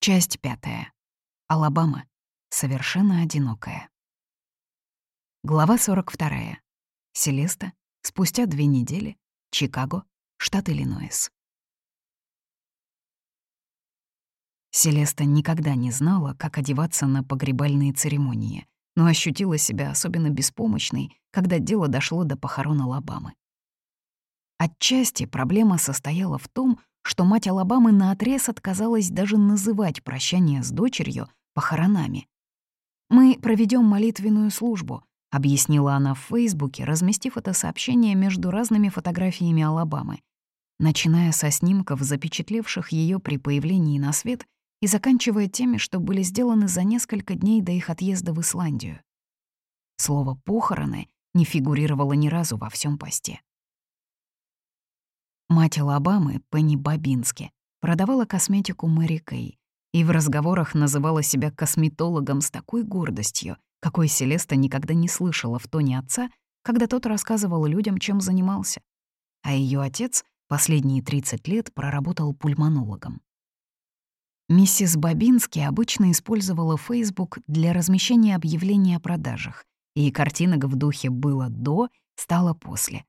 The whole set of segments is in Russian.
Часть пятая. Алабама. Совершенно одинокая. Глава 42. Селеста. Спустя две недели. Чикаго, штат Иллинойс. Селеста никогда не знала, как одеваться на погребальные церемонии, но ощутила себя особенно беспомощной, когда дело дошло до похорон Алабамы. Отчасти проблема состояла в том, что мать Алабамы наотрез отказалась даже называть прощание с дочерью похоронами. «Мы проведем молитвенную службу», — объяснила она в Фейсбуке, разместив это сообщение между разными фотографиями Алабамы, начиная со снимков, запечатлевших ее при появлении на свет, и заканчивая теми, что были сделаны за несколько дней до их отъезда в Исландию. Слово «похороны» не фигурировало ни разу во всем посте. Мать Алабамы, Пенни Бабински, продавала косметику Мэри Кей и в разговорах называла себя косметологом с такой гордостью, какой Селеста никогда не слышала в тоне отца, когда тот рассказывал людям, чем занимался. А ее отец последние 30 лет проработал пульмонологом. Миссис Бабински обычно использовала Facebook для размещения объявлений о продажах, и картинок в духе «было до» стало «после».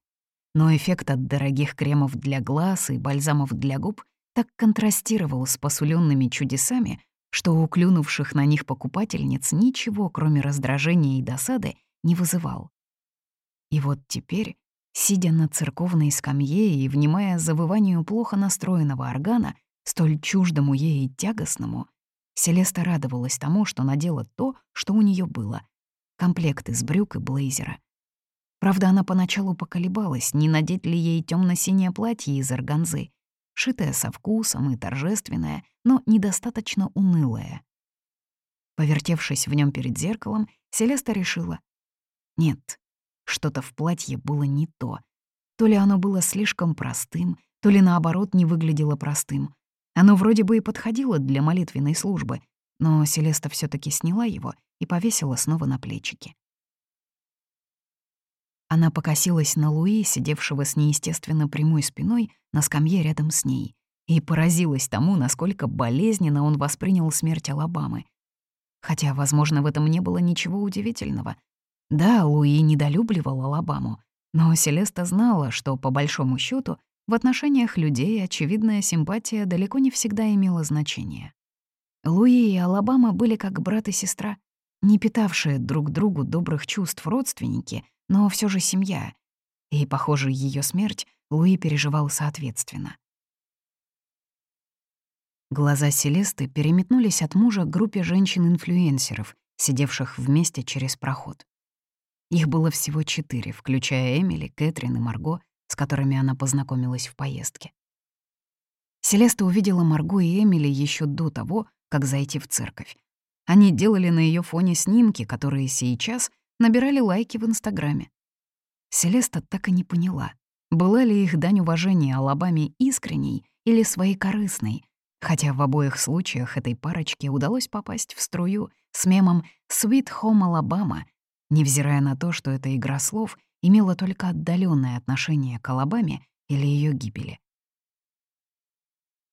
Но эффект от дорогих кремов для глаз и бальзамов для губ так контрастировал с посуленными чудесами, что у клюнувших на них покупательниц ничего, кроме раздражения и досады, не вызывал. И вот теперь, сидя на церковной скамье и внимая завыванию плохо настроенного органа, столь чуждому ей и тягостному, Селеста радовалась тому, что надела то, что у нее было — комплект из брюк и блейзера. Правда, она поначалу поколебалась, не надеть ли ей темно синее платье из органзы, шитое со вкусом и торжественное, но недостаточно унылое. Повертевшись в нем перед зеркалом, Селеста решила — нет, что-то в платье было не то. То ли оно было слишком простым, то ли наоборот не выглядело простым. Оно вроде бы и подходило для молитвенной службы, но Селеста все таки сняла его и повесила снова на плечики. Она покосилась на Луи, сидевшего с неестественно прямой спиной на скамье рядом с ней, и поразилась тому, насколько болезненно он воспринял смерть Алабамы. Хотя, возможно, в этом не было ничего удивительного. Да, Луи недолюбливал Алабаму, но Селеста знала, что, по большому счету в отношениях людей очевидная симпатия далеко не всегда имела значение. Луи и Алабама были как брат и сестра, не питавшие друг другу добрых чувств родственники, но все же семья. И, похоже, ее смерть Луи переживал соответственно. Глаза Селесты переметнулись от мужа к группе женщин-инфлюенсеров, сидевших вместе через проход. Их было всего четыре, включая Эмили, Кэтрин и Марго, с которыми она познакомилась в поездке. Селеста увидела Марго и Эмили еще до того, как зайти в церковь. Они делали на ее фоне снимки, которые сейчас набирали лайки в Инстаграме. Селеста так и не поняла, была ли их дань уважения Алабаме искренней или своекорыстной, хотя в обоих случаях этой парочке удалось попасть в струю с мемом «Sweet Home Alabama», невзирая на то, что эта игра слов — имела только отдаленное отношение к Алабаме или ее гибели.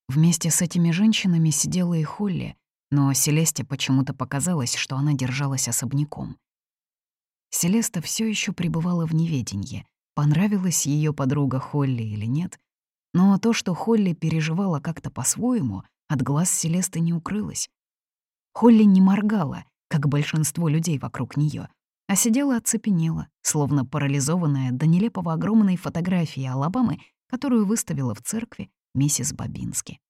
Вместе с этими женщинами сидела и Холли, но Селесте почему-то показалось, что она держалась особняком. Селеста все еще пребывала в неведении, понравилась ее подруга Холли или нет, но то, что Холли переживала как-то по-своему, от глаз Селесты не укрылось. Холли не моргала, как большинство людей вокруг нее, а сидела оцепенела, словно парализованная до нелепого огромной фотографии Алабамы, которую выставила в церкви миссис Бабински.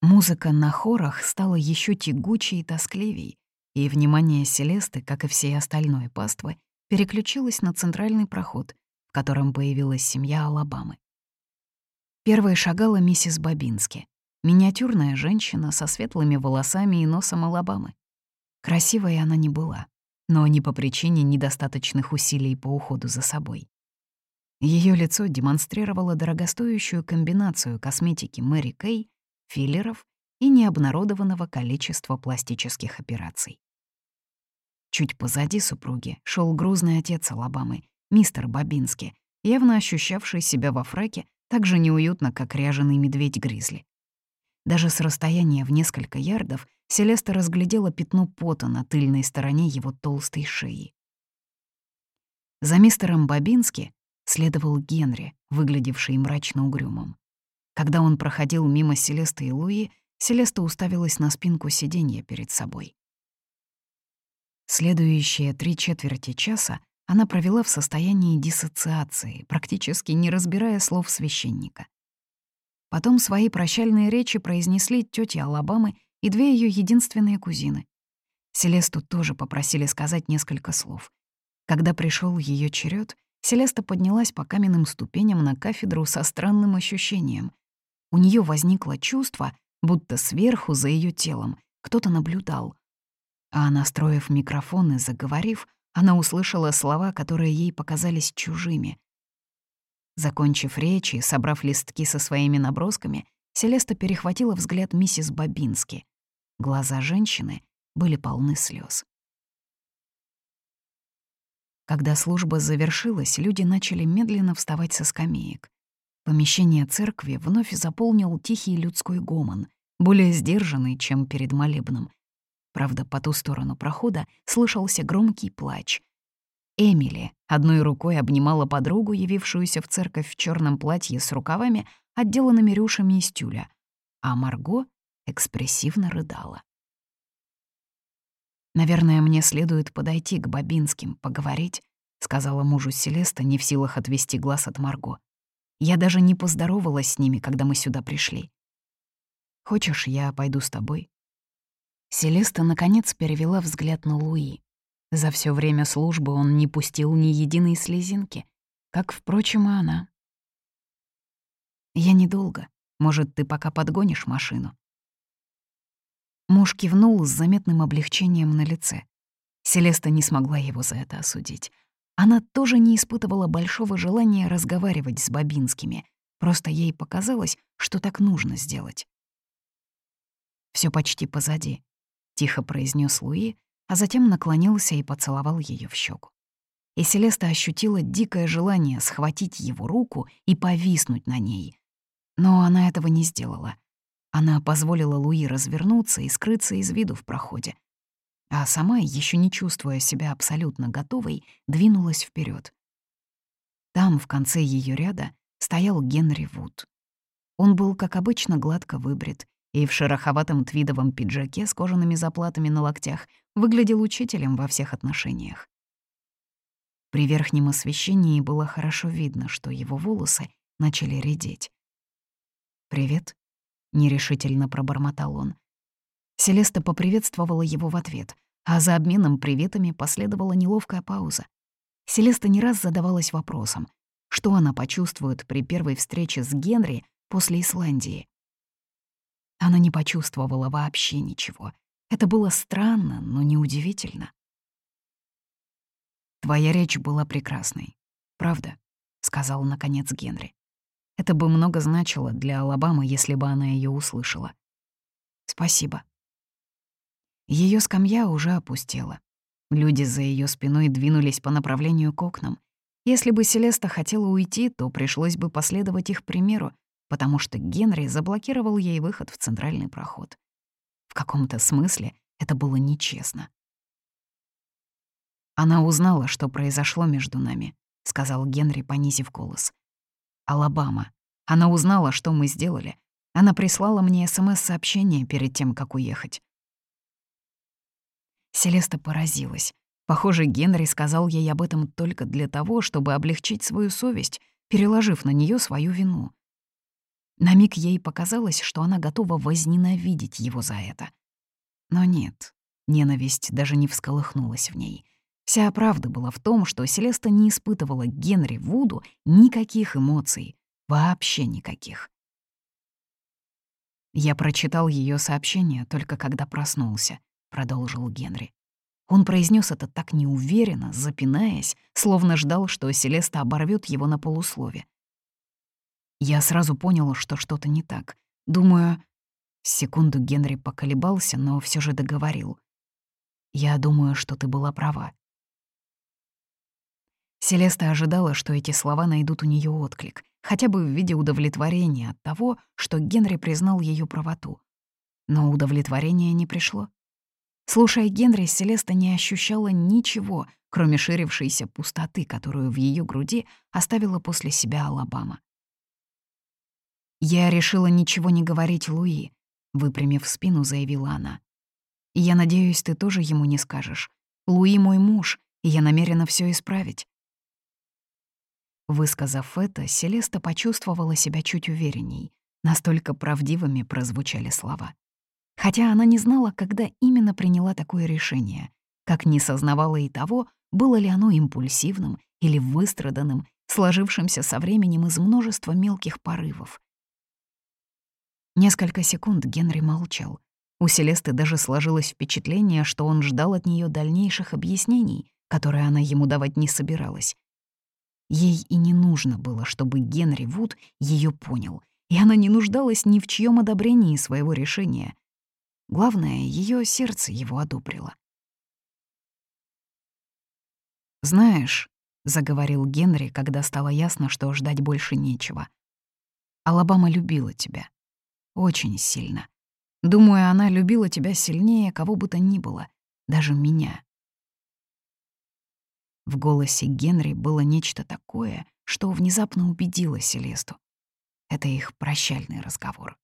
Музыка на хорах стала еще тягучей и тоскливей, и внимание Селесты, как и всей остальной паствы, переключилось на центральный проход, в котором появилась семья Алабамы. Первой шагала миссис Бабински, миниатюрная женщина со светлыми волосами и носом Алабамы. Красивой она не была, но не по причине недостаточных усилий по уходу за собой. Ее лицо демонстрировало дорогостоящую комбинацию косметики Мэри Кей, филлеров и необнародованного количества пластических операций. Чуть позади супруги шел грузный отец Алабамы, мистер Бабински, явно ощущавший себя во фраке так же неуютно, как ряженый медведь-гризли. Даже с расстояния в несколько ярдов Селеста разглядела пятно пота на тыльной стороне его толстой шеи. За мистером Бабински следовал Генри, выглядевший мрачно угрюмым. Когда он проходил мимо Селесты и Луи, Селеста уставилась на спинку сиденья перед собой. Следующие три четверти часа она провела в состоянии диссоциации, практически не разбирая слов священника. Потом свои прощальные речи произнесли тетя Алабамы и две ее единственные кузины. Селесту тоже попросили сказать несколько слов. Когда пришел ее черед, Селеста поднялась по каменным ступеням на кафедру со странным ощущением. У нее возникло чувство, будто сверху за ее телом кто-то наблюдал. А настроив микрофон и заговорив, она услышала слова, которые ей показались чужими. Закончив речь и собрав листки со своими набросками, Селеста перехватила взгляд миссис Бабински. Глаза женщины были полны слез. Когда служба завершилась, люди начали медленно вставать со скамеек. Помещение церкви вновь заполнил тихий людской гомон, более сдержанный, чем перед молебном. Правда, по ту сторону прохода слышался громкий плач. Эмили одной рукой обнимала подругу, явившуюся в церковь в черном платье с рукавами, отделанными рюшами из тюля, а Марго экспрессивно рыдала. «Наверное, мне следует подойти к Бабинским, поговорить», — сказала мужу Селеста, не в силах отвести глаз от Марго. Я даже не поздоровалась с ними, когда мы сюда пришли. Хочешь, я пойду с тобой?» Селеста, наконец, перевела взгляд на Луи. За все время службы он не пустил ни единой слезинки, как, впрочем, и она. «Я недолго. Может, ты пока подгонишь машину?» Муж кивнул с заметным облегчением на лице. Селеста не смогла его за это осудить. Она тоже не испытывала большого желания разговаривать с Бабинскими, просто ей показалось, что так нужно сделать. Все почти позади», — тихо произнес Луи, а затем наклонился и поцеловал ее в щеку. И Селеста ощутила дикое желание схватить его руку и повиснуть на ней. Но она этого не сделала. Она позволила Луи развернуться и скрыться из виду в проходе, а сама, еще не чувствуя себя абсолютно готовой, двинулась вперед. Там, в конце ее ряда, стоял Генри Вуд. Он был, как обычно, гладко выбрит и в шероховатом твидовом пиджаке с кожаными заплатами на локтях выглядел учителем во всех отношениях. При верхнем освещении было хорошо видно, что его волосы начали редеть. «Привет», — нерешительно пробормотал он. Селеста поприветствовала его в ответ, а за обменом приветами последовала неловкая пауза. Селеста не раз задавалась вопросом, что она почувствует при первой встрече с Генри после Исландии. Она не почувствовала вообще ничего. Это было странно, но неудивительно. «Твоя речь была прекрасной. Правда?» — сказал, наконец, Генри. Это бы много значило для Алабамы, если бы она ее услышала. «Спасибо», ее скамья уже опустела. Люди за ее спиной двинулись по направлению к окнам. Если бы Селеста хотела уйти, то пришлось бы последовать их примеру, потому что Генри заблокировал ей выход в центральный проход. В каком-то смысле это было нечестно. «Она узнала, что произошло между нами», — сказал Генри, понизив голос. «Алабама. Она узнала, что мы сделали. Она прислала мне СМС-сообщение перед тем, как уехать. Селеста поразилась. Похоже, Генри сказал ей об этом только для того, чтобы облегчить свою совесть, переложив на нее свою вину. На миг ей показалось, что она готова возненавидеть его за это. Но нет, ненависть даже не всколыхнулась в ней. Вся правда была в том, что Селеста не испытывала Генри Вуду никаких эмоций, вообще никаких. Я прочитал ее сообщение только когда проснулся продолжил Генри. Он произнес это так неуверенно, запинаясь, словно ждал, что Селеста оборвет его на полуслове. Я сразу понял, что что-то не так. Думаю, секунду Генри поколебался, но все же договорил. Я думаю, что ты была права. Селеста ожидала, что эти слова найдут у нее отклик, хотя бы в виде удовлетворения от того, что Генри признал ее правоту. Но удовлетворения не пришло. Слушая Генри, Селеста не ощущала ничего, кроме ширившейся пустоты, которую в ее груди оставила после себя Алабама. «Я решила ничего не говорить Луи», — выпрямив спину, заявила она. «Я надеюсь, ты тоже ему не скажешь. Луи мой муж, и я намерена все исправить». Высказав это, Селеста почувствовала себя чуть уверенней. Настолько правдивыми прозвучали слова. Хотя она не знала, когда именно приняла такое решение, как не сознавала и того, было ли оно импульсивным или выстраданным, сложившимся со временем из множества мелких порывов. Несколько секунд Генри молчал. У Селесты даже сложилось впечатление, что он ждал от нее дальнейших объяснений, которые она ему давать не собиралась. Ей и не нужно было, чтобы Генри Вуд ее понял, и она не нуждалась ни в чьем одобрении своего решения. Главное, ее сердце его одобрило. «Знаешь», — заговорил Генри, когда стало ясно, что ждать больше нечего, «Алабама любила тебя. Очень сильно. Думаю, она любила тебя сильнее кого бы то ни было, даже меня». В голосе Генри было нечто такое, что внезапно убедило Селесту. Это их прощальный разговор.